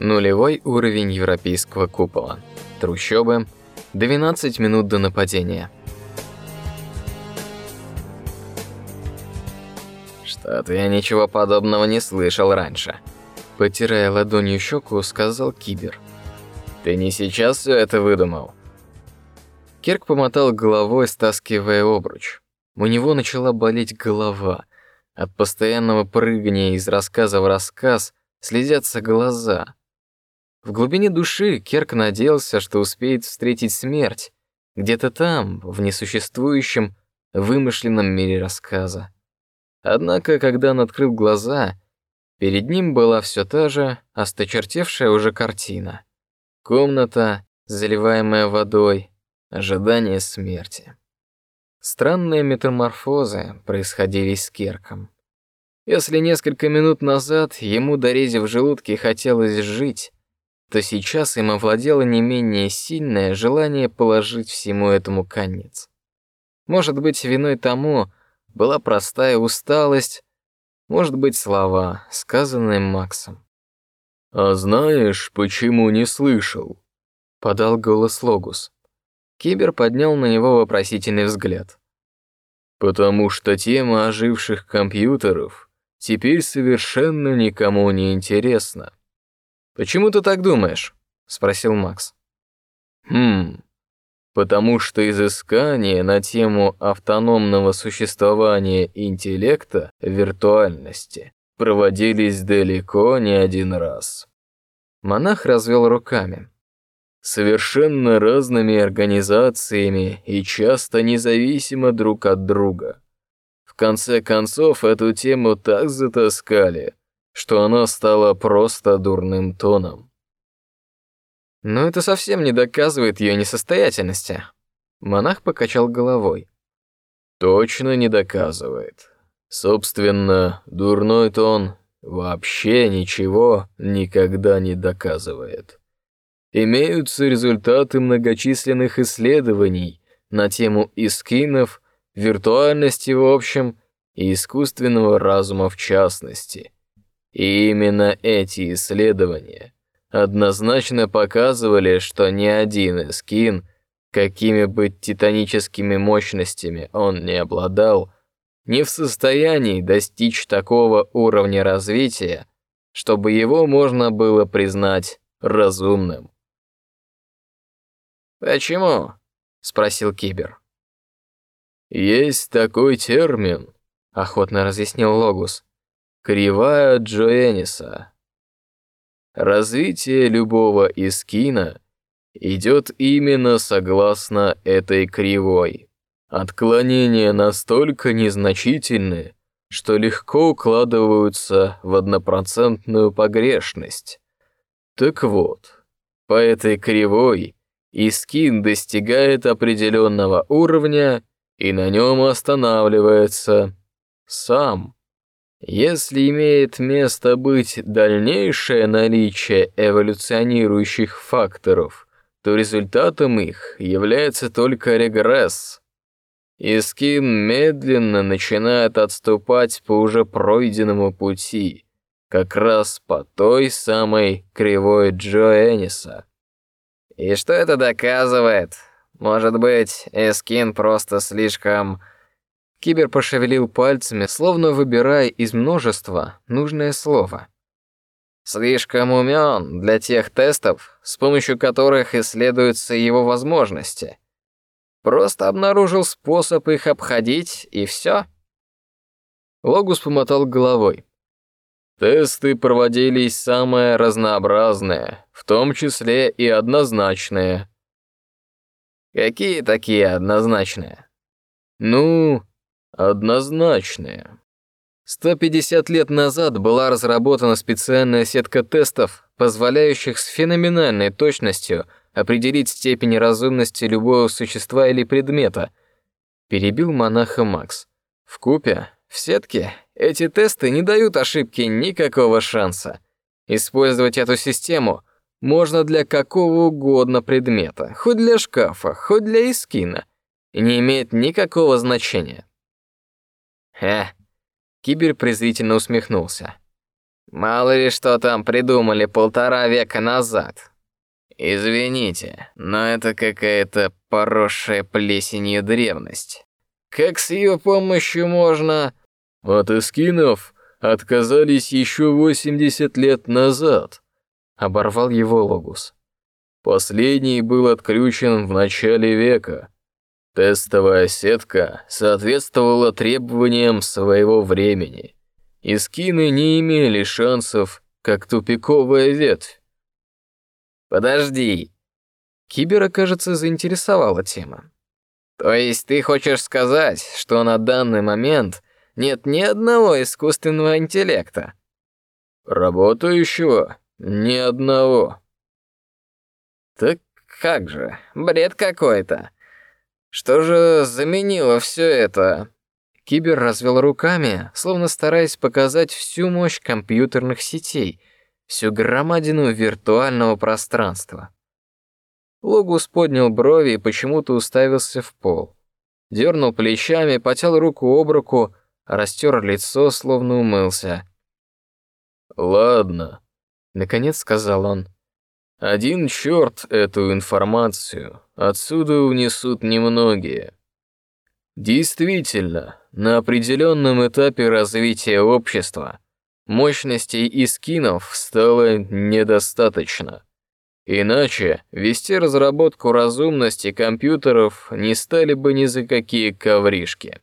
Нулевой уровень европейского купола. Трущобы. 12 минут до нападения. Что-то я ничего подобного не слышал раньше. Потирая ладонью щеку, сказал Кибер. Ты не сейчас все это выдумал? Кирк помотал головой, стаскивая обруч. У него начала болеть голова. От постоянного прыгания из рассказа в рассказ слезятся глаза. В глубине души Керк надеялся, что успеет встретить смерть где-то там, в несуществующем, вымышленном мире рассказа. Однако, когда он открыл глаза, перед ним была все та же осточертевшая уже картина. Комната, заливаемая водой, ожидание смерти. Странные метаморфозы происходили с Керком. Если несколько минут назад ему, дорезив в желудке, хотелось жить, то сейчас им овладело не менее сильное желание положить всему этому конец. Может быть, виной тому была простая усталость, может быть, слова, сказанные Максом. «А знаешь, почему не слышал?» — подал голос Логус. Кибер поднял на него вопросительный взгляд. «Потому что тема оживших компьютеров теперь совершенно никому не интересна. Почему ты так думаешь? спросил Макс. Хм. Потому что изыскания на тему автономного существования интеллекта виртуальности проводились далеко не один раз. Монах развел руками. Совершенно разными организациями и часто независимо друг от друга. В конце концов, эту тему так затаскали, что она стала просто дурным тоном. Но это совсем не доказывает ее несостоятельности. Монах покачал головой. Точно не доказывает. Собственно, дурной тон вообще ничего никогда не доказывает. Имеются результаты многочисленных исследований на тему искинов, виртуальности в общем и искусственного разума в частности – и именно эти исследования однозначно показывали, что ни один эскин, какими бы титаническими мощностями он не обладал, не в состоянии достичь такого уровня развития, чтобы его можно было признать разумным. «Почему?» — спросил Кибер. «Есть такой термин», — охотно разъяснил Логус, Кривая Джоэниса. Развитие любого искина идет именно согласно этой кривой. Отклонения настолько незначительны, что легко укладываются в однопроцентную погрешность. Так вот, по этой кривой искин достигает определенного уровня и на нем останавливается сам. Если имеет место быть дальнейшее наличие эволюционирующих факторов, то результатом их является только регресс. Искин медленно начинает отступать по уже пройденному пути, как раз по той самой кривой Джо Энниса. И что это доказывает? Может быть, Эскин просто слишком Кибер пошевелил пальцами, словно выбирая из множества нужное слово. Слишком умен для тех тестов, с помощью которых исследуются его возможности. Просто обнаружил способ их обходить и все. Логус помотал головой. Тесты проводились самые разнообразные, в том числе и однозначные. Какие такие однозначные? Ну, Однозначные. 150 лет назад была разработана специальная сетка тестов, позволяющих с феноменальной точностью определить степень разумности любого существа или предмета. Перебил монаха Макс. В купе, в сетке, эти тесты не дают ошибки никакого шанса. Использовать эту систему можно для какого угодно предмета, хоть для шкафа, хоть для искина, и не имеет никакого значения. «Э!» Кибер презрительно усмехнулся. Мало ли что там придумали полтора века назад. Извините, но это какая-то поросшая плесенью древность. Как с ее помощью можно... От эскинов отказались еще 80 лет назад, оборвал его Логус. Последний был отключен в начале века. Тестовая сетка соответствовала требованиям своего времени. И скины не имели шансов, как тупиковая ветвь. Подожди. Кибера, кажется, заинтересовала тема. То есть ты хочешь сказать, что на данный момент нет ни одного искусственного интеллекта? Работающего? Ни одного. Так как же, бред какой-то. Что же заменило все это? Кибер развел руками, словно стараясь показать всю мощь компьютерных сетей, всю громадину виртуального пространства. Логус поднял брови и почему-то уставился в пол. Дернул плечами, потел руку об руку, растер лицо, словно умылся. «Ладно», — наконец сказал он. «Один черт эту информацию, отсюда унесут немногие». Действительно, на определенном этапе развития общества мощностей и скинов стало недостаточно. Иначе вести разработку разумности компьютеров не стали бы ни за какие ковришки.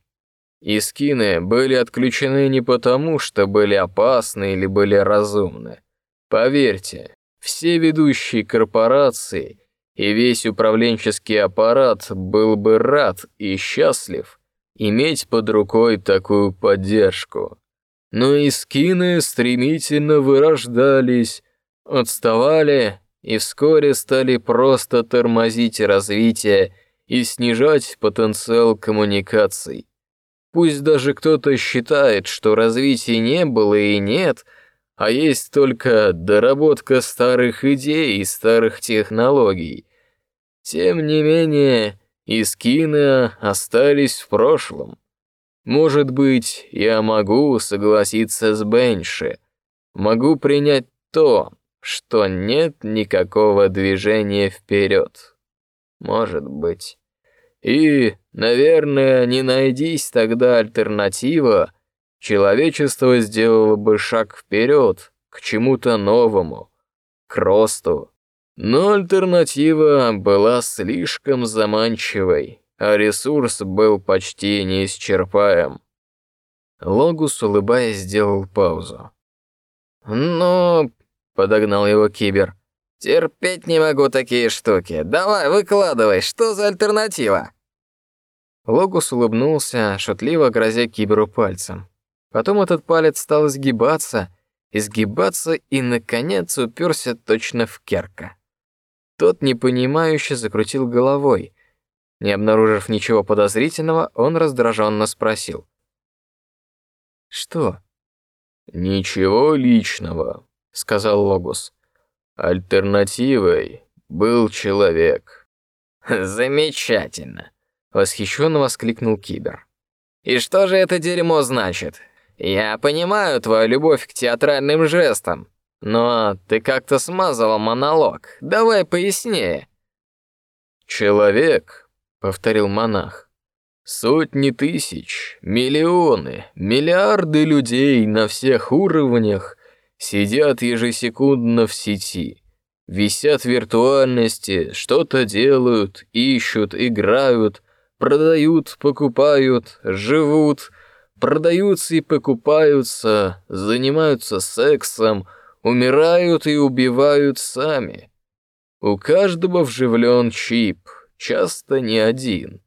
И скины были отключены не потому, что были опасны или были разумны. Поверьте, все ведущие корпорации и весь управленческий аппарат был бы рад и счастлив иметь под рукой такую поддержку. Но и скины стремительно вырождались, отставали и вскоре стали просто тормозить развитие и снижать потенциал коммуникаций. Пусть даже кто-то считает, что развития не было и нет, а есть только доработка старых идей и старых технологий. Тем не менее, Искины остались в прошлом. Может быть, я могу согласиться с Бенши. Могу принять то, что нет никакого движения вперед. Может быть. И, наверное, не найдись тогда альтернатива, человечество сделало бы шаг вперед к чему-то новому, к росту, но альтернатива была слишком заманчивой, а ресурс был почти неисчерпаем. Логус, улыбаясь, сделал паузу. «Ну...» — подогнал его Кибер. «Терпеть не могу такие штуки. Давай, выкладывай, что за альтернатива?» Логус улыбнулся, шутливо грозя Киберу пальцем. Потом этот палец стал изгибаться, изгибаться и, наконец, уперся точно в Керка. Тот непонимающе закрутил головой. Не обнаружив ничего подозрительного, он раздраженно спросил: "Что?" "Ничего личного", сказал Логус. "Альтернативой был человек". "Замечательно", восхищенно воскликнул Кибер. "И что же это дерьмо значит? Я понимаю твою любовь к театральным жестам, но ты как-то смазала монолог. Давай пояснее. Человек, повторил монах. Сотни тысяч, миллионы, миллиарды людей на всех уровнях сидят ежесекундно в сети, висят в виртуальности, что-то делают, ищут, играют, продают, покупают, живут, продаются и покупаются, занимаются сексом, умирают и убивают сами. У каждого вживлен чип, часто не один.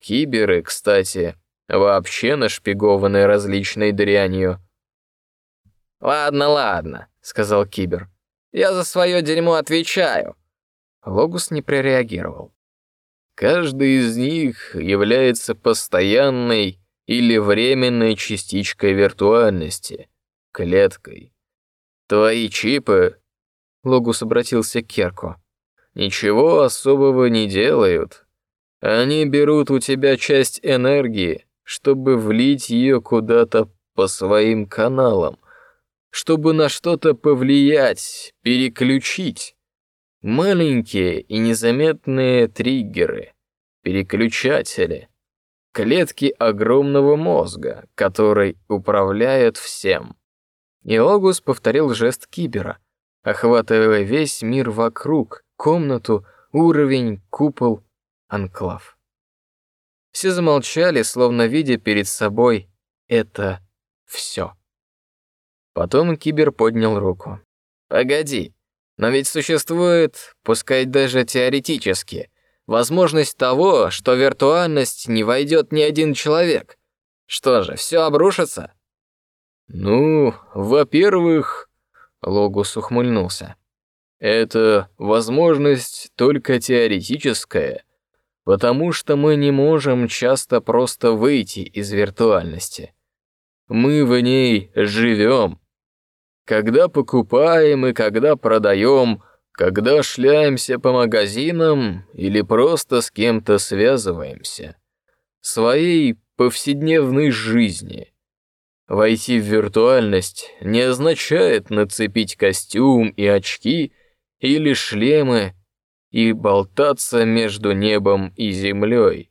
Киберы, кстати, вообще нашпигованы различной дрянью. «Ладно, ладно», — сказал Кибер. «Я за свое дерьмо отвечаю». Логус не прореагировал. Каждый из них является постоянной или временной частичкой виртуальности, клеткой. Твои чипы, Логус обратился к Керку, ничего особого не делают. Они берут у тебя часть энергии, чтобы влить ее куда-то по своим каналам. чтобы на что-то повлиять, переключить. Маленькие и незаметные триггеры, переключатели, клетки огромного мозга, который управляет всем. И Огус повторил жест кибера, охватывая весь мир вокруг, комнату, уровень, купол, анклав. Все замолчали, словно видя перед собой это все. Потом Кибер поднял руку. «Погоди, но ведь существует, пускай даже теоретически, возможность того, что виртуальность не войдет ни один человек. Что же, все обрушится?» «Ну, во-первых...» Логус ухмыльнулся. «Это возможность только теоретическая, потому что мы не можем часто просто выйти из виртуальности. Мы в ней живем. Когда покупаем и когда продаем, когда шляемся по магазинам или просто с кем-то связываемся. Своей повседневной жизни. Войти в виртуальность не означает нацепить костюм и очки или шлемы и болтаться между небом и землей.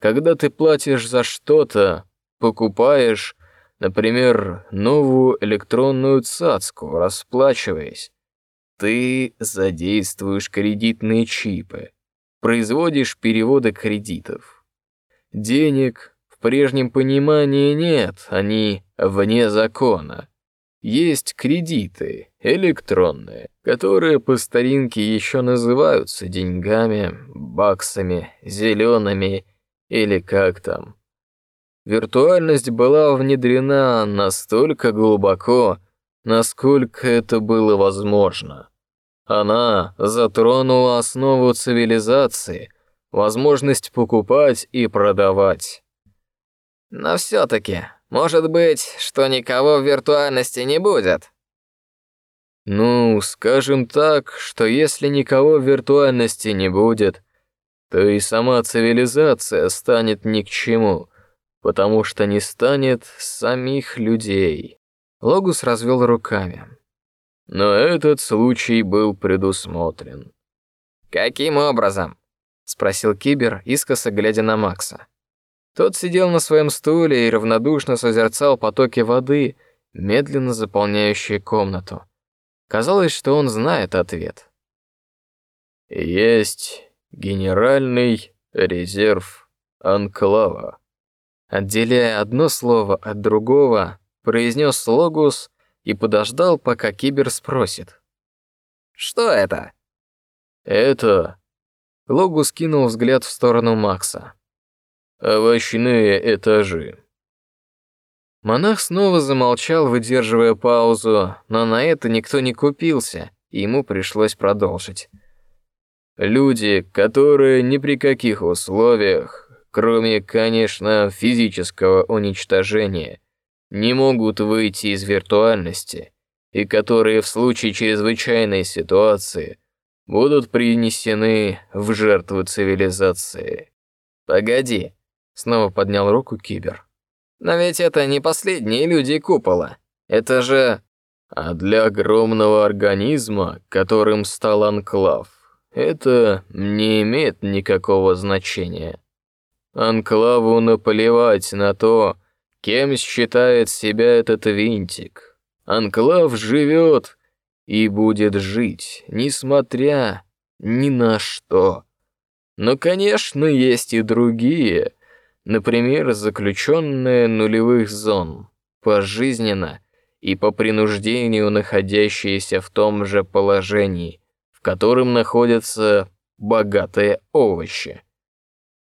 Когда ты платишь за что-то, покупаешь, например, новую электронную цацку, расплачиваясь, ты задействуешь кредитные чипы, производишь переводы кредитов. Денег в прежнем понимании нет, они вне закона. Есть кредиты, электронные, которые по старинке еще называются деньгами, баксами, зелеными или как там. Виртуальность была внедрена настолько глубоко, насколько это было возможно. Она затронула основу цивилизации, возможность покупать и продавать. Но все-таки, может быть, что никого в виртуальности не будет? Ну, скажем так, что если никого в виртуальности не будет, то и сама цивилизация станет ни к чему, потому что не станет самих людей. Логус развел руками. Но этот случай был предусмотрен. «Каким образом?» — спросил Кибер, искоса глядя на Макса. Тот сидел на своем стуле и равнодушно созерцал потоки воды, медленно заполняющие комнату. Казалось, что он знает ответ. «Есть генеральный резерв анклава», отделяя одно слово от другого, произнес Логус и подождал, пока Кибер спросит. «Что это?» «Это...» Логус кинул взгляд в сторону Макса. «Овощные этажи». Монах снова замолчал, выдерживая паузу, но на это никто не купился, и ему пришлось продолжить. «Люди, которые ни при каких условиях, кроме, конечно, физического уничтожения, не могут выйти из виртуальности и которые в случае чрезвычайной ситуации будут принесены в жертву цивилизации. Погоди, снова поднял руку Кибер. Но ведь это не последние люди купола. Это же а для огромного организма, которым стал анклав, это не имеет никакого значения. Анклаву наплевать на то, Кем считает себя этот винтик? Анклав живет и будет жить, несмотря ни на что. Но, конечно, есть и другие, например, заключенные нулевых зон, пожизненно и по принуждению находящиеся в том же положении, в котором находятся богатые овощи.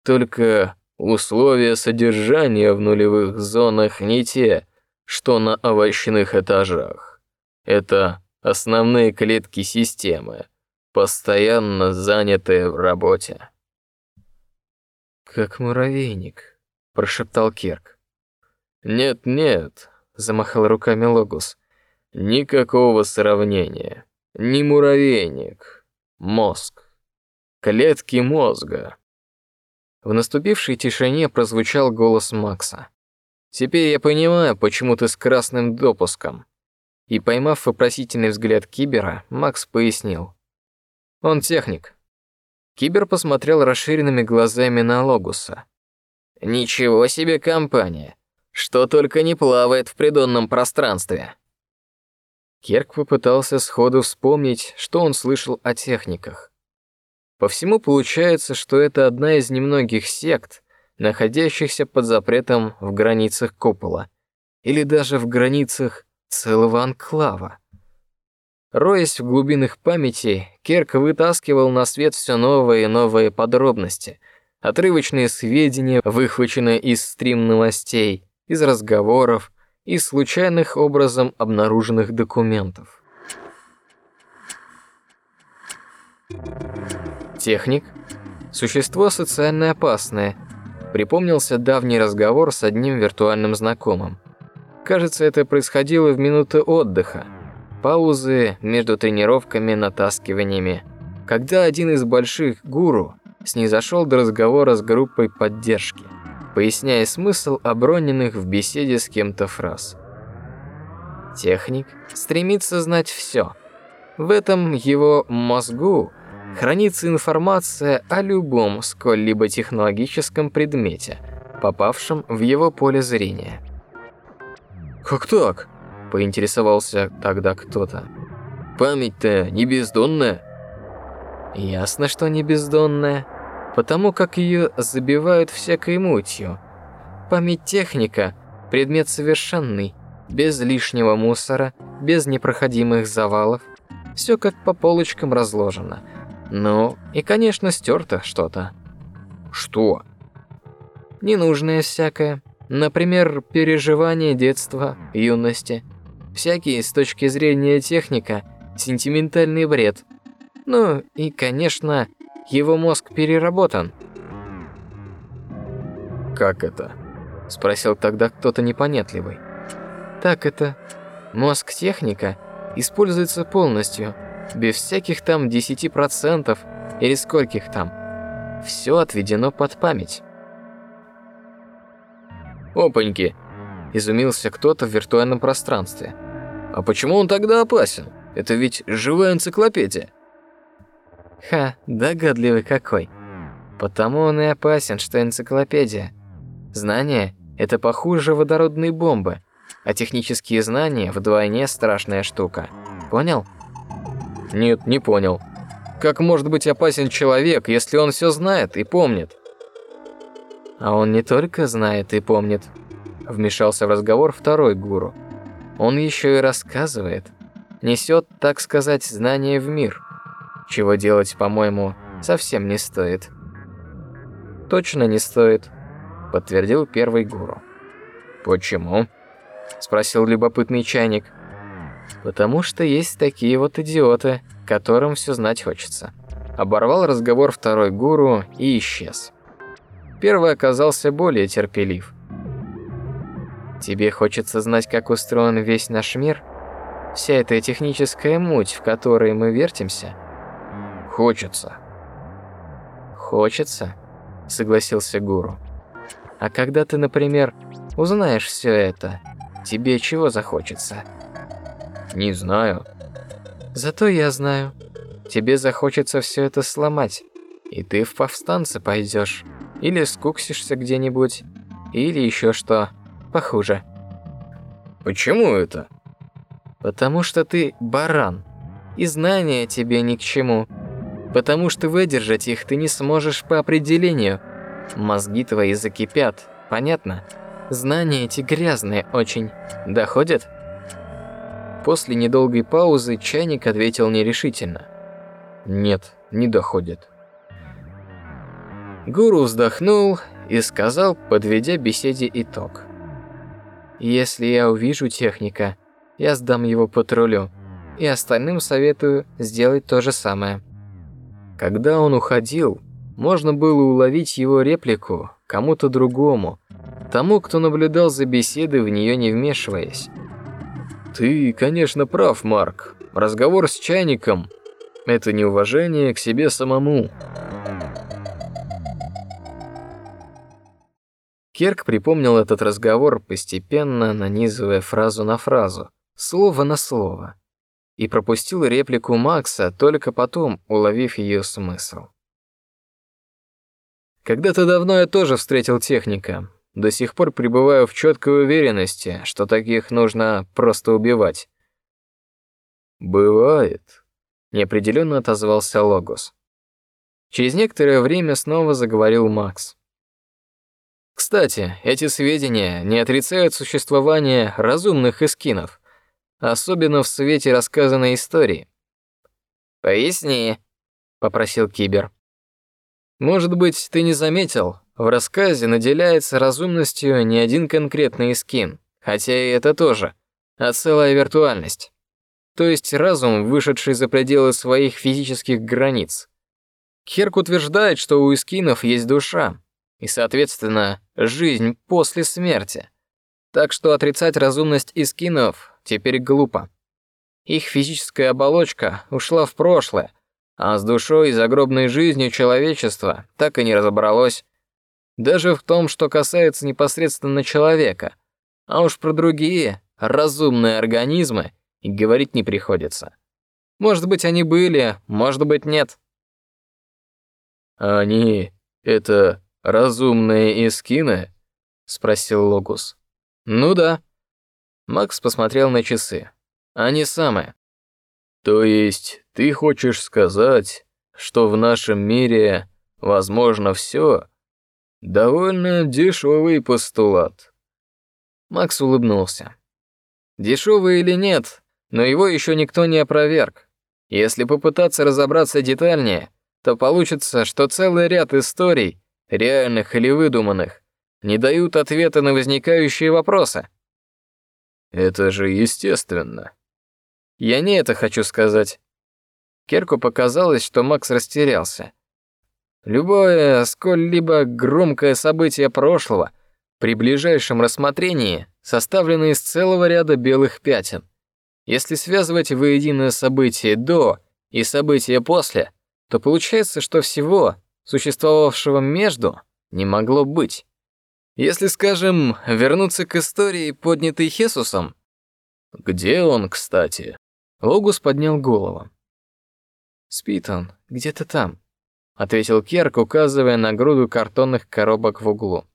Только Условия содержания в нулевых зонах не те, что на овощных этажах. Это основные клетки системы, постоянно занятые в работе. «Как муравейник», — прошептал Кирк. «Нет-нет», — замахал руками Логус. «Никакого сравнения. Не муравейник. Мозг. Клетки мозга. В наступившей тишине прозвучал голос Макса. «Теперь я понимаю, почему ты с красным допуском. И поймав вопросительный взгляд Кибера, Макс пояснил: "Он техник". Кибер посмотрел расширенными глазами на Логуса. Ничего себе компания. Что только не плавает в придонном пространстве. Керк попытался сходу вспомнить, что он слышал о техниках. По всему получается, что это одна из немногих сект, находящихся под запретом в границах купола, или даже в границах целого анклава. Роясь в глубинах памяти, Керк вытаскивал на свет все новые и новые подробности, отрывочные сведения, выхваченные из стрим новостей, из разговоров, из случайных образом обнаруженных документов. Техник – существо социально опасное. Припомнился давний разговор с одним виртуальным знакомым. Кажется, это происходило в минуты отдыха, паузы между тренировками, натаскиваниями, когда один из больших гуру снизошел до разговора с группой поддержки, поясняя смысл оброненных в беседе с кем-то фраз. Техник стремится знать все. В этом его мозгу хранится информация о любом сколь-либо технологическом предмете, попавшем в его поле зрения. «Как так?» – поинтересовался тогда кто-то. «Память-то не бездонная?» «Ясно, что не бездонная, потому как ее забивают всякой мутью. Память техника – предмет совершенный, без лишнего мусора, без непроходимых завалов, все как по полочкам разложено – ну, и, конечно, стерто что-то. Что? Ненужное всякое. Например, переживания детства, юности. Всякие с точки зрения техника сентиментальный бред. Ну и, конечно, его мозг переработан. Как это? спросил тогда кто-то непонятливый. Так это мозг техника используется полностью без всяких там 10% или скольких там. Все отведено под память. Опаньки, изумился кто-то в виртуальном пространстве. А почему он тогда опасен? Это ведь живая энциклопедия. Ха, догадливый какой. Потому он и опасен, что энциклопедия. Знания – это похуже водородной бомбы, а технические знания вдвойне страшная штука. Понял? Нет, не понял. Как может быть опасен человек, если он все знает и помнит? А он не только знает и помнит. Вмешался в разговор второй гуру. Он еще и рассказывает. Несет, так сказать, знания в мир. Чего делать, по-моему, совсем не стоит. Точно не стоит, подтвердил первый гуру. Почему? спросил любопытный чайник. Потому что есть такие вот идиоты, которым все знать хочется. Оборвал разговор второй гуру и исчез. Первый оказался более терпелив. Тебе хочется знать, как устроен весь наш мир? Вся эта техническая муть, в которой мы вертимся? Хочется. Хочется, согласился гуру. А когда ты, например, узнаешь все это, тебе чего захочется? Не знаю. Зато я знаю. Тебе захочется все это сломать, и ты в повстанцы пойдешь, или скуксишься где-нибудь, или еще что похуже. Почему это? Потому что ты баран, и знания тебе ни к чему. Потому что выдержать их ты не сможешь по определению. Мозги твои закипят, понятно? Знания эти грязные очень. Доходят? После недолгой паузы чайник ответил нерешительно. Нет, не доходит. Гуру вздохнул и сказал, подведя беседе итог. Если я увижу техника, я сдам его патрулю, и остальным советую сделать то же самое. Когда он уходил, можно было уловить его реплику кому-то другому, тому, кто наблюдал за беседой в нее не вмешиваясь. Ты, конечно, прав, Марк. Разговор с чайником – это неуважение к себе самому. Керк припомнил этот разговор, постепенно нанизывая фразу на фразу, слово на слово, и пропустил реплику Макса, только потом уловив ее смысл. Когда-то давно я тоже встретил техника. До сих пор пребываю в четкой уверенности, что таких нужно просто убивать. Бывает, неопределенно отозвался Логос. Через некоторое время снова заговорил Макс. Кстати, эти сведения не отрицают существование разумных эскинов, особенно в свете рассказанной истории. Поясни, попросил Кибер. Может быть, ты не заметил, в рассказе наделяется разумностью не один конкретный скин, хотя и это тоже, а целая виртуальность. То есть разум, вышедший за пределы своих физических границ. Керк утверждает, что у эскинов есть душа, и, соответственно, жизнь после смерти. Так что отрицать разумность эскинов теперь глупо. Их физическая оболочка ушла в прошлое, а с душой и загробной жизнью человечества так и не разобралось. Даже в том, что касается непосредственно человека. А уж про другие, разумные организмы, и говорить не приходится. Может быть, они были, может быть, нет. «Они — это разумные эскины?» — спросил Логус. «Ну да». Макс посмотрел на часы. «Они самые». То есть ты хочешь сказать, что в нашем мире возможно все? Довольно дешевый постулат. Макс улыбнулся. Дешевый или нет, но его еще никто не опроверг. Если попытаться разобраться детальнее, то получится, что целый ряд историй, реальных или выдуманных, не дают ответа на возникающие вопросы. Это же естественно. Я не это хочу сказать. Керку показалось, что Макс растерялся. Любое сколь-либо громкое событие прошлого при ближайшем рассмотрении составлено из целого ряда белых пятен. Если связывать воедино событие до и событие после, то получается, что всего, существовавшего между, не могло быть. Если, скажем, вернуться к истории, поднятой Хесусом, где он, кстати? Логус поднял голову. «Спит он, где-то там», — ответил Керк, указывая на груду картонных коробок в углу.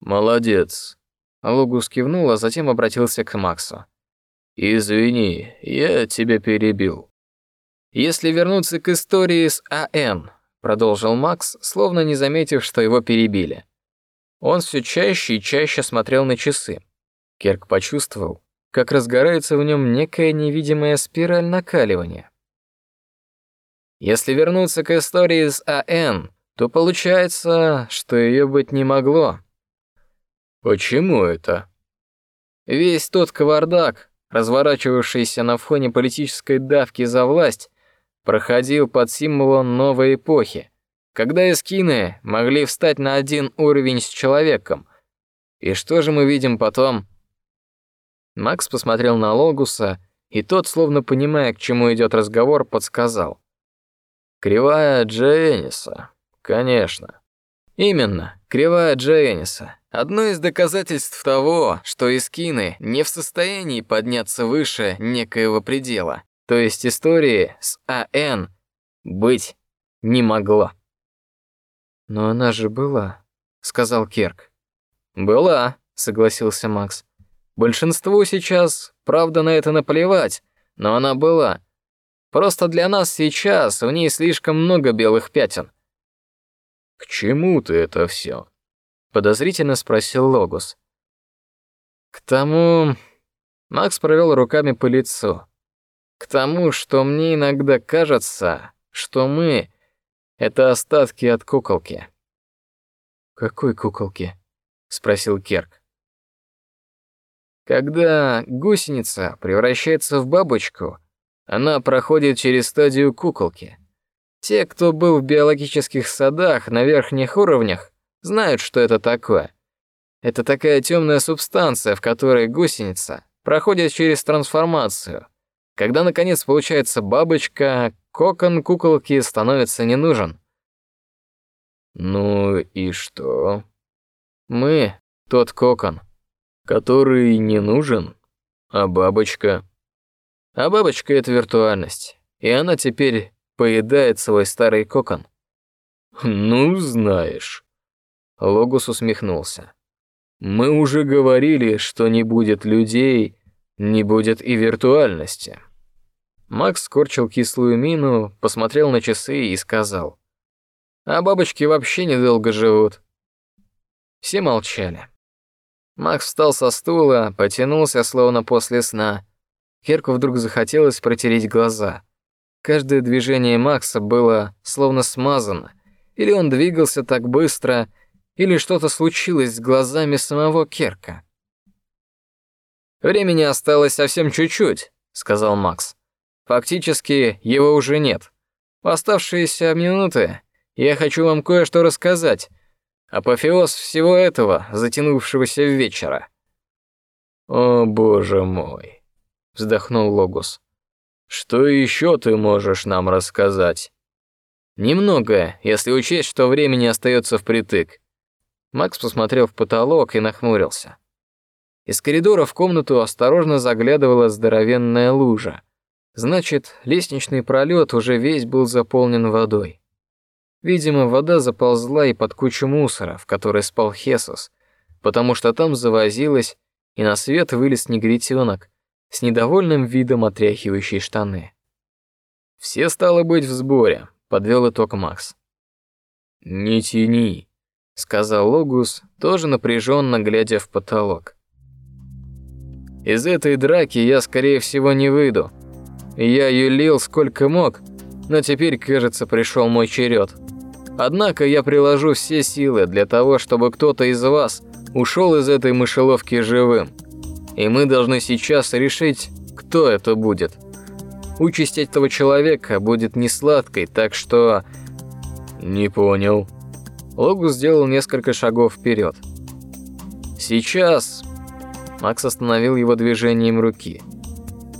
«Молодец». Логус кивнул, а затем обратился к Максу. «Извини, я тебя перебил». «Если вернуться к истории с АН», — продолжил Макс, словно не заметив, что его перебили. Он все чаще и чаще смотрел на часы. Керк почувствовал, как разгорается в нем некая невидимая спираль накаливания. Если вернуться к истории с АН, то получается, что ее быть не могло. Почему это? Весь тот кавардак, разворачивавшийся на фоне политической давки за власть, проходил под символом новой эпохи, когда эскины могли встать на один уровень с человеком. И что же мы видим потом? Макс посмотрел на Логуса, и тот, словно понимая, к чему идет разговор, подсказал. «Кривая Дженниса, конечно». «Именно, кривая Дженниса. Одно из доказательств того, что искины не в состоянии подняться выше некоего предела, то есть истории с АН, быть не могло». «Но она же была», — сказал Керк. «Была», — согласился Макс. Большинству сейчас, правда, на это наплевать, но она была. Просто для нас сейчас в ней слишком много белых пятен. К чему ты это все? подозрительно спросил Логус. К тому, Макс провел руками по лицу. К тому, что мне иногда кажется, что мы это остатки от куколки. Какой куколки? спросил Керк. Когда гусеница превращается в бабочку, она проходит через стадию куколки. Те, кто был в биологических садах на верхних уровнях, знают, что это такое. Это такая темная субстанция, в которой гусеница проходит через трансформацию. Когда наконец получается бабочка, кокон куколки становится не нужен. Ну и что? Мы тот кокон который не нужен? А бабочка? А бабочка — это виртуальность, и она теперь поедает свой старый кокон. Ну, знаешь. Логус усмехнулся. Мы уже говорили, что не будет людей, не будет и виртуальности. Макс скорчил кислую мину, посмотрел на часы и сказал. А бабочки вообще недолго живут. Все молчали. Макс встал со стула, потянулся, словно после сна. Керку вдруг захотелось протереть глаза. Каждое движение Макса было словно смазано. Или он двигался так быстро, или что-то случилось с глазами самого Керка. «Времени осталось совсем чуть-чуть», — сказал Макс. «Фактически его уже нет. В оставшиеся минуты я хочу вам кое-что рассказать. Апофеоз всего этого, затянувшегося вечера». «О, боже мой», — вздохнул Логус. «Что еще ты можешь нам рассказать?» «Немного, если учесть, что времени остается впритык». Макс посмотрел в потолок и нахмурился. Из коридора в комнату осторожно заглядывала здоровенная лужа. Значит, лестничный пролет уже весь был заполнен водой. Видимо, вода заползла и под кучу мусора, в которой спал Хесус, потому что там завозилась, и на свет вылез негритенок с недовольным видом отряхивающий штаны. Все стало быть в сборе, подвел итог Макс. Не тяни, сказал Логус, тоже напряженно глядя в потолок. Из этой драки я, скорее всего, не выйду. Я юлил сколько мог, но теперь, кажется, пришел мой черед. Однако я приложу все силы для того, чтобы кто-то из вас ушел из этой мышеловки живым. И мы должны сейчас решить, кто это будет. Участь этого человека будет не сладкой, так что... Не понял. Логус сделал несколько шагов вперед. Сейчас Макс остановил его движением руки.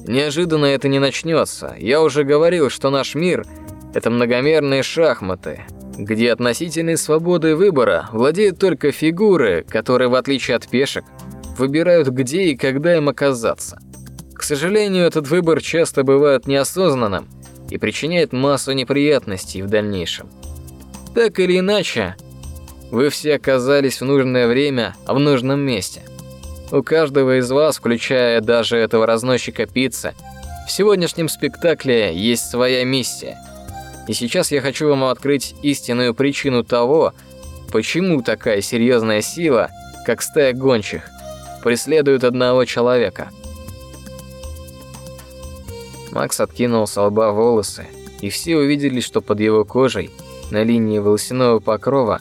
Неожиданно это не начнется. Я уже говорил, что наш мир это многомерные шахматы, где относительной свободой выбора владеют только фигуры, которые, в отличие от пешек, выбирают, где и когда им оказаться. К сожалению, этот выбор часто бывает неосознанным и причиняет массу неприятностей в дальнейшем. Так или иначе, вы все оказались в нужное время в нужном месте. У каждого из вас, включая даже этого разносчика пиццы, в сегодняшнем спектакле есть своя миссия. И сейчас я хочу вам открыть истинную причину того, почему такая серьезная сила, как стая гончих, преследует одного человека. Макс откинул с лба волосы, и все увидели, что под его кожей, на линии волосяного покрова,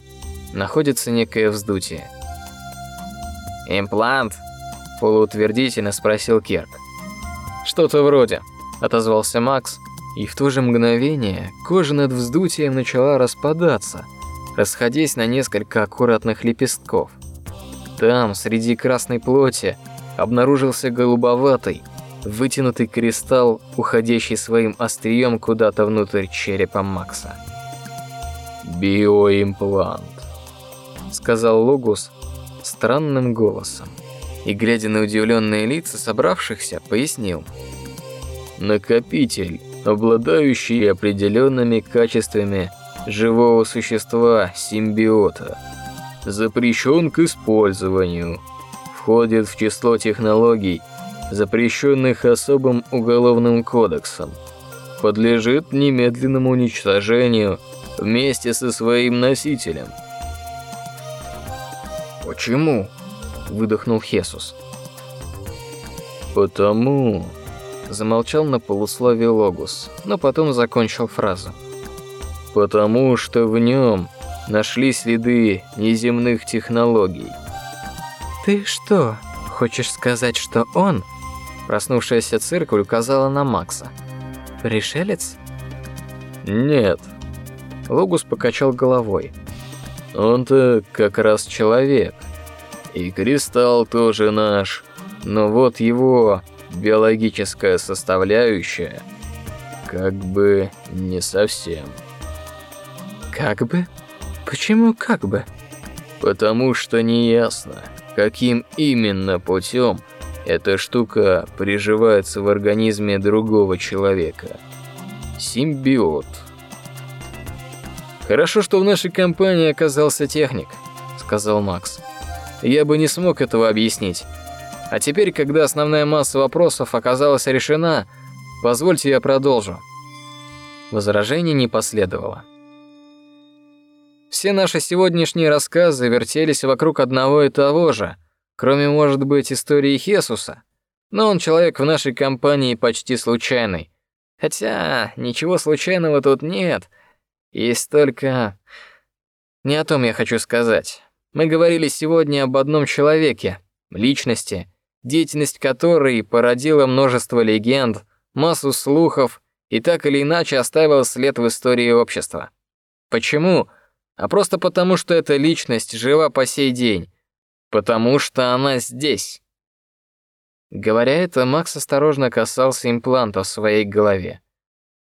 находится некое вздутие. «Имплант?» – полуутвердительно спросил Керк. «Что-то вроде», – отозвался Макс, и в то же мгновение кожа над вздутием начала распадаться, расходясь на несколько аккуратных лепестков. Там, среди красной плоти, обнаружился голубоватый, вытянутый кристалл, уходящий своим острием куда-то внутрь черепа Макса. «Биоимплант», — сказал Логус, странным голосом. И, глядя на удивленные лица собравшихся, пояснил. «Накопитель, обладающий определенными качествами живого существа симбиота, запрещен к использованию, входит в число технологий, запрещенных особым уголовным кодексом, подлежит немедленному уничтожению вместе со своим носителем». «Почему?» – выдохнул Хесус. «Потому...» – замолчал на полусловие Логус, но потом закончил фразу. «Потому что в нем нашли следы неземных технологий». «Ты что, хочешь сказать, что он...» Проснувшаяся циркуль указала на Макса. «Пришелец?» «Нет». Логус покачал головой. Он-то как раз человек. И кристалл тоже наш. Но вот его биологическая составляющая как бы не совсем. Как бы? Почему как бы? Потому что неясно, каким именно путем Эта штука приживается в организме другого человека. Симбиот. Хорошо, что в нашей компании оказался техник, сказал Макс. Я бы не смог этого объяснить. А теперь, когда основная масса вопросов оказалась решена, позвольте я продолжу. Возражений не последовало. Все наши сегодняшние рассказы вертелись вокруг одного и того же, кроме, может быть, истории Хесуса. Но он человек в нашей компании почти случайный. Хотя ничего случайного тут нет. Есть только... Не о том я хочу сказать. Мы говорили сегодня об одном человеке, личности, деятельность которой породила множество легенд, массу слухов и так или иначе оставила след в истории общества. Почему? А просто потому, что эта личность жива по сей день. Потому что она здесь. Говоря это, Макс осторожно касался импланта в своей голове.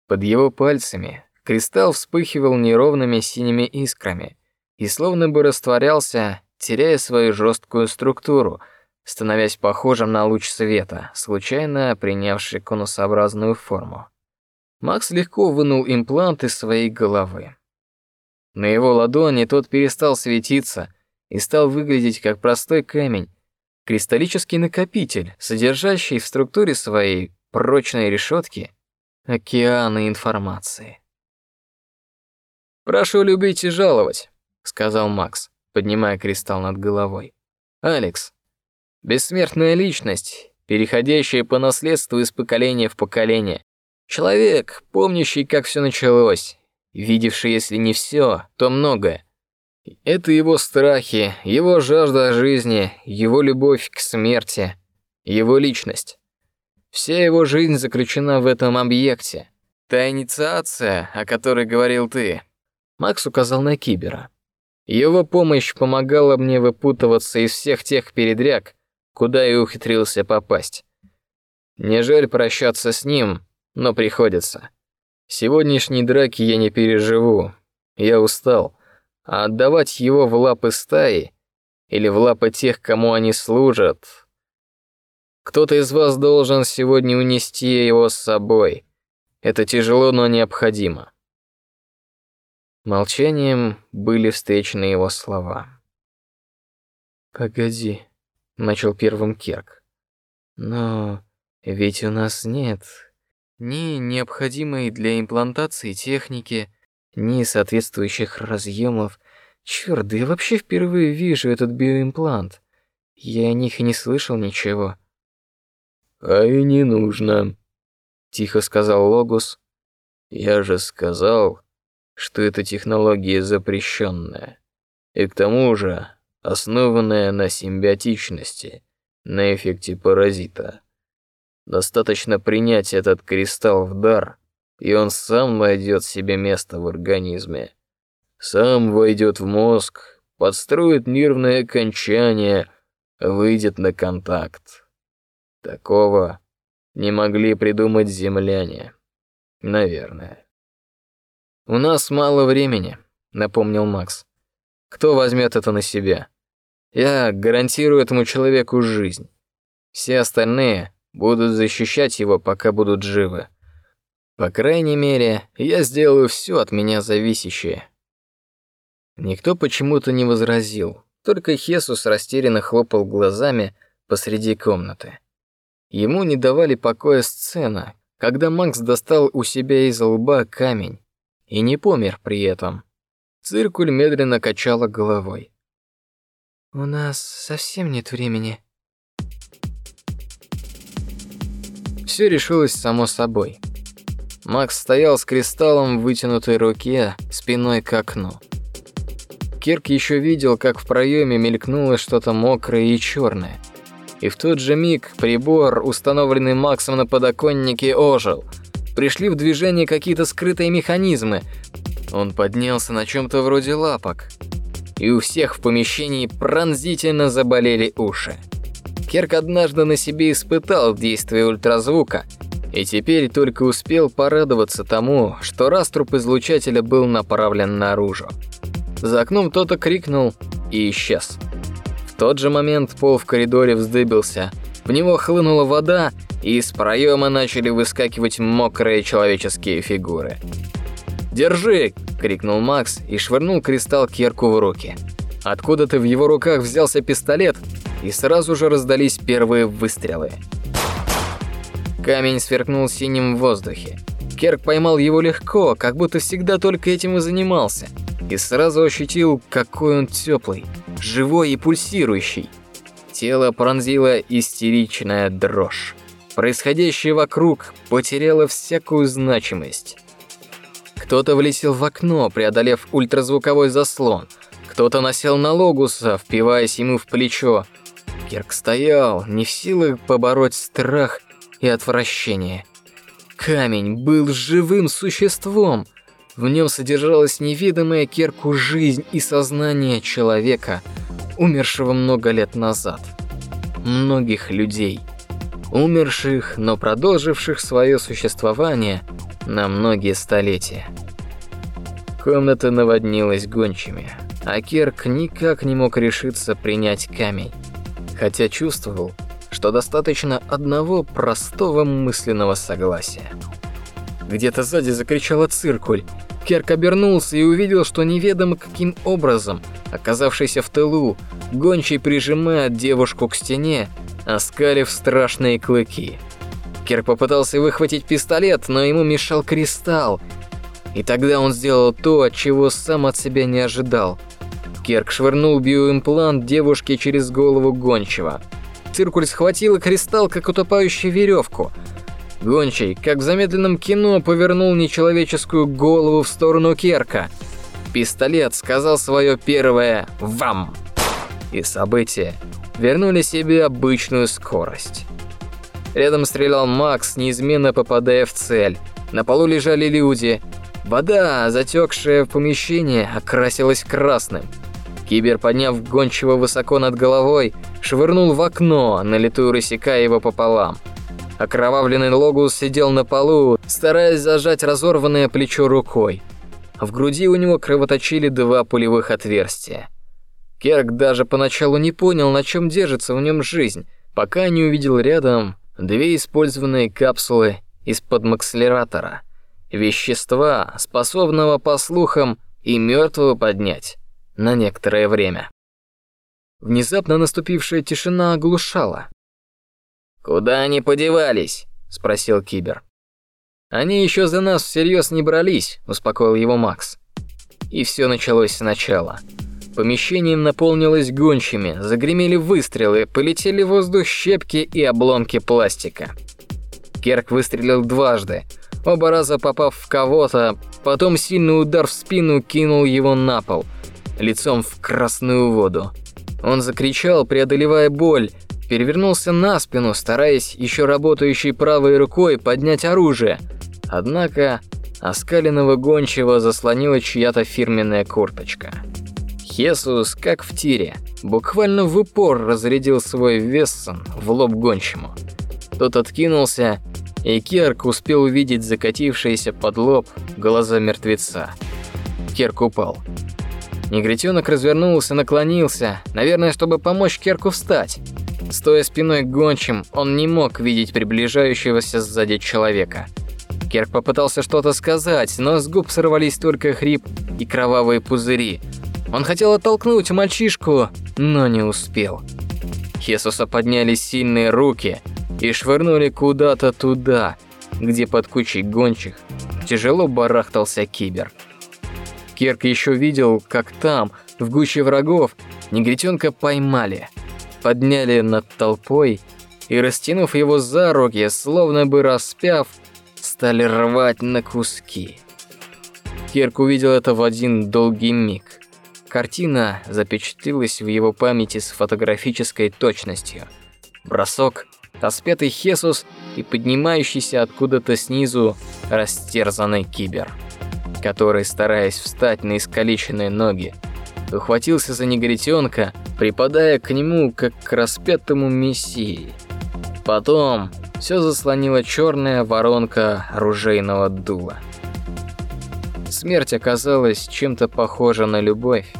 Под его пальцами кристалл вспыхивал неровными синими искрами и словно бы растворялся, теряя свою жесткую структуру, становясь похожим на луч света, случайно принявший конусообразную форму. Макс легко вынул имплант из своей головы. На его ладони тот перестал светиться и стал выглядеть как простой камень, кристаллический накопитель, содержащий в структуре своей прочной решетки океаны информации. «Прошу любить и жаловать», — сказал Макс, поднимая кристалл над головой. «Алекс, бессмертная личность, переходящая по наследству из поколения в поколение, Человек, помнящий, как все началось, видевший, если не все, то многое. Это его страхи, его жажда жизни, его любовь к смерти, его личность. Вся его жизнь заключена в этом объекте. Та инициация, о которой говорил ты. Макс указал на Кибера. Его помощь помогала мне выпутываться из всех тех передряг, куда я ухитрился попасть. Не жаль прощаться с ним, но приходится. Сегодняшней драки я не переживу. Я устал. А отдавать его в лапы стаи или в лапы тех, кому они служат... Кто-то из вас должен сегодня унести его с собой. Это тяжело, но необходимо. Молчанием были встречены его слова. «Погоди», — начал первым Кирк. «Но ведь у нас нет ни необходимой для имплантации техники, ни соответствующих разъемов. Черт, да я вообще впервые вижу этот биоимплант. Я о них и не слышал ничего. А и не нужно, тихо сказал Логус. Я же сказал, что эта технология запрещенная, и к тому же основанная на симбиотичности, на эффекте паразита. Достаточно принять этот кристалл в дар, и он сам найдет себе место в организме. Сам войдет в мозг, подстроит нервное окончание, выйдет на контакт. Такого не могли придумать земляне. Наверное. У нас мало времени, напомнил Макс. Кто возьмет это на себя? Я гарантирую этому человеку жизнь. Все остальные будут защищать его, пока будут живы. По крайней мере, я сделаю все от меня зависящее. Никто почему-то не возразил, только Хесус растерянно хлопал глазами посреди комнаты. Ему не давали покоя сцена, когда Макс достал у себя из лба камень и не помер при этом. Циркуль медленно качала головой. У нас совсем нет времени, Все решилось само собой. Макс стоял с кристаллом в вытянутой руке, спиной к окну. Кирк еще видел, как в проеме мелькнуло что-то мокрое и черное. И в тот же миг прибор, установленный Максом на подоконнике, ожил. Пришли в движение какие-то скрытые механизмы. Он поднялся на чем-то вроде лапок. И у всех в помещении пронзительно заболели уши. Керк однажды на себе испытал действие ультразвука и теперь только успел порадоваться тому, что раструб излучателя был направлен наружу. За окном кто-то крикнул и исчез. В тот же момент пол в коридоре вздыбился, В него хлынула вода, и из проема начали выскакивать мокрые человеческие фигуры. «Держи!» – крикнул Макс и швырнул кристалл Керку в руки. Откуда-то в его руках взялся пистолет, и сразу же раздались первые выстрелы. Камень сверкнул синим в воздухе. Керк поймал его легко, как будто всегда только этим и занимался, и сразу ощутил, какой он теплый, живой и пульсирующий. Тело пронзила истеричная дрожь. Происходящее вокруг потеряло всякую значимость. Кто-то влетел в окно, преодолев ультразвуковой заслон. Кто-то насел на Логуса, впиваясь ему в плечо. Керк стоял, не в силах побороть страх и отвращение. Камень был живым существом. В нем содержалась неведомая Керку жизнь и сознание человека, умершего много лет назад. Многих людей. Умерших, но продолживших свое существование на многие столетия. Комната наводнилась гончими, а Керк никак не мог решиться принять камень, хотя чувствовал, что достаточно одного простого мысленного согласия. Где-то сзади закричала циркуль. Керк обернулся и увидел, что неведомо каким образом, оказавшийся в тылу, гончий прижимает девушку к стене, оскалив страшные клыки. Керк попытался выхватить пистолет, но ему мешал кристалл. И тогда он сделал то, чего сам от себя не ожидал. Керк швырнул биоимплант девушке через голову гончего – Циркуль схватила кристалл, как утопающую веревку. Гончий, как в замедленном кино, повернул нечеловеческую голову в сторону Керка. Пистолет сказал свое первое «Вам!» И события вернули себе обычную скорость. Рядом стрелял Макс, неизменно попадая в цель. На полу лежали люди. Вода, затекшая в помещении, окрасилась красным. Кибер, подняв гончего высоко над головой, швырнул в окно, на лету рассекая его пополам. Окровавленный Логус сидел на полу, стараясь зажать разорванное плечо рукой. В груди у него кровоточили два пулевых отверстия. Керк даже поначалу не понял, на чем держится в нем жизнь, пока не увидел рядом две использованные капсулы из-под макселератора. Вещества, способного по слухам и мертвого поднять на некоторое время. Внезапно наступившая тишина оглушала. «Куда они подевались?» – спросил Кибер. «Они еще за нас всерьез не брались», – успокоил его Макс. И все началось сначала. Помещение наполнилось гончими, загремели выстрелы, полетели в воздух щепки и обломки пластика. Керк выстрелил дважды, оба раза попав в кого-то, потом сильный удар в спину кинул его на пол – лицом в красную воду. Он закричал, преодолевая боль, перевернулся на спину, стараясь еще работающей правой рукой поднять оружие. Однако оскаленного гончего заслонила чья-то фирменная курточка. Хесус, как в тире, буквально в упор разрядил свой Вессон в лоб гончему. Тот откинулся, и Керк успел увидеть закатившиеся под лоб глаза мертвеца. Керк упал. Негритенок развернулся, наклонился, наверное, чтобы помочь Керку встать. Стоя спиной к гончим, он не мог видеть приближающегося сзади человека. Керк попытался что-то сказать, но с губ сорвались только хрип и кровавые пузыри. Он хотел оттолкнуть мальчишку, но не успел. Хесуса подняли сильные руки и швырнули куда-то туда, где под кучей гончих тяжело барахтался кибер. Керк еще видел, как там, в гуще врагов, негритенка поймали, подняли над толпой и, растянув его за руки, словно бы распяв, стали рвать на куски. Керк увидел это в один долгий миг. Картина запечатлилась в его памяти с фотографической точностью. Бросок, распятый Хесус и поднимающийся откуда-то снизу растерзанный кибер который, стараясь встать на искалеченные ноги, ухватился за негритенка, припадая к нему, как к распятому мессии. Потом все заслонила черная воронка оружейного дула. Смерть оказалась чем-то похожа на любовь.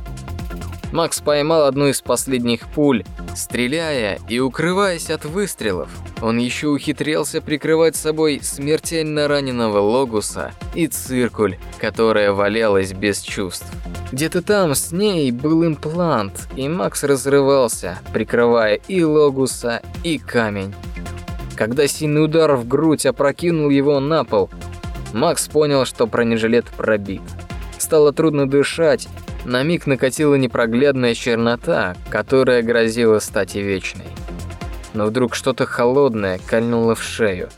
Макс поймал одну из последних пуль, стреляя и укрываясь от выстрелов. Он еще ухитрился прикрывать собой смертельно раненого Логуса и циркуль, которая валялась без чувств. Где-то там с ней был имплант, и Макс разрывался, прикрывая и Логуса, и камень. Когда сильный удар в грудь опрокинул его на пол, Макс понял, что бронежилет пробит. Стало трудно дышать, на миг накатила непроглядная чернота, которая грозила стать и вечной. Но вдруг что-то холодное кольнуло в шею,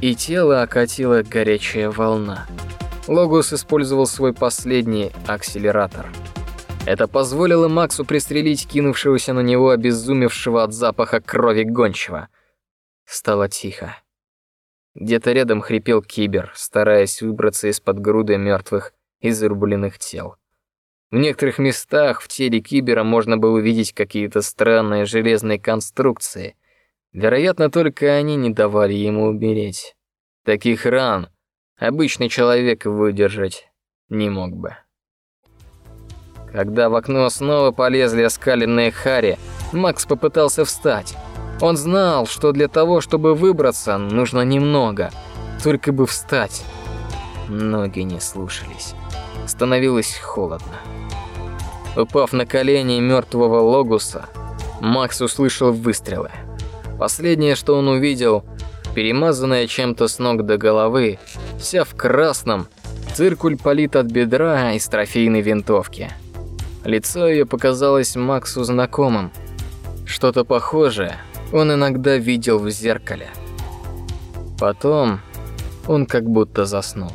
и тело окатила горячая волна. Логус использовал свой последний акселератор. Это позволило Максу пристрелить кинувшегося на него обезумевшего от запаха крови гончего. Стало тихо. Где-то рядом хрипел кибер, стараясь выбраться из-под груды мертвых и зарубленных тел. В некоторых местах в теле кибера можно было увидеть какие-то странные железные конструкции. Вероятно, только они не давали ему умереть. Таких ран обычный человек выдержать не мог бы. Когда в окно снова полезли оскаленные хари, Макс попытался встать. Он знал, что для того, чтобы выбраться, нужно немного, только бы встать. Ноги не слушались. Становилось холодно. Упав на колени мертвого Логуса, Макс услышал выстрелы. Последнее, что он увидел, перемазанная чем-то с ног до головы, вся в красном, циркуль полит от бедра из трофейной винтовки. Лицо ее показалось Максу знакомым. Что-то похожее он иногда видел в зеркале. Потом он как будто заснул.